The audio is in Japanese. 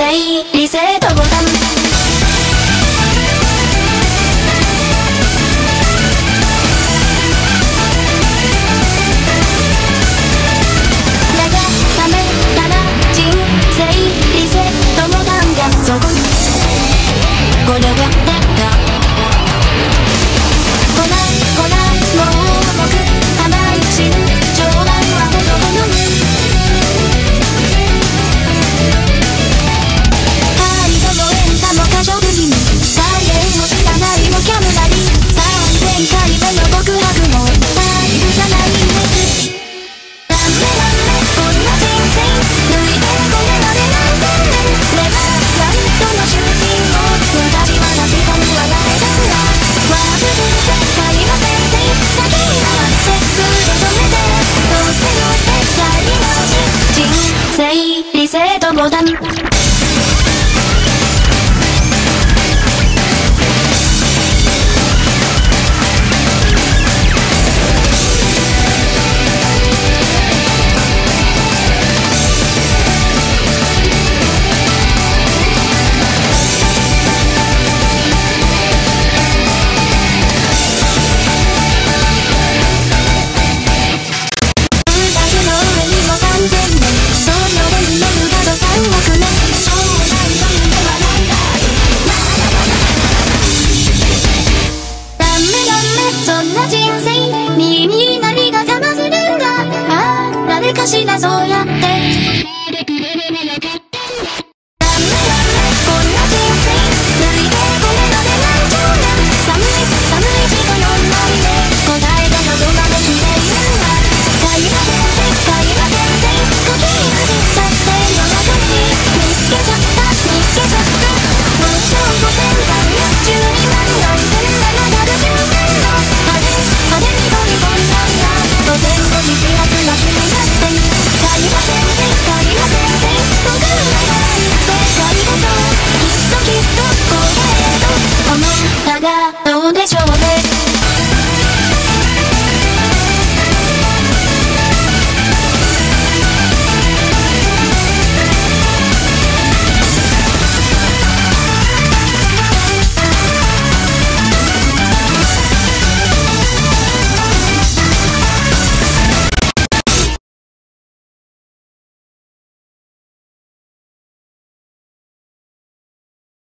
say リセットボタン。かしなそうやって。どうでしょうね。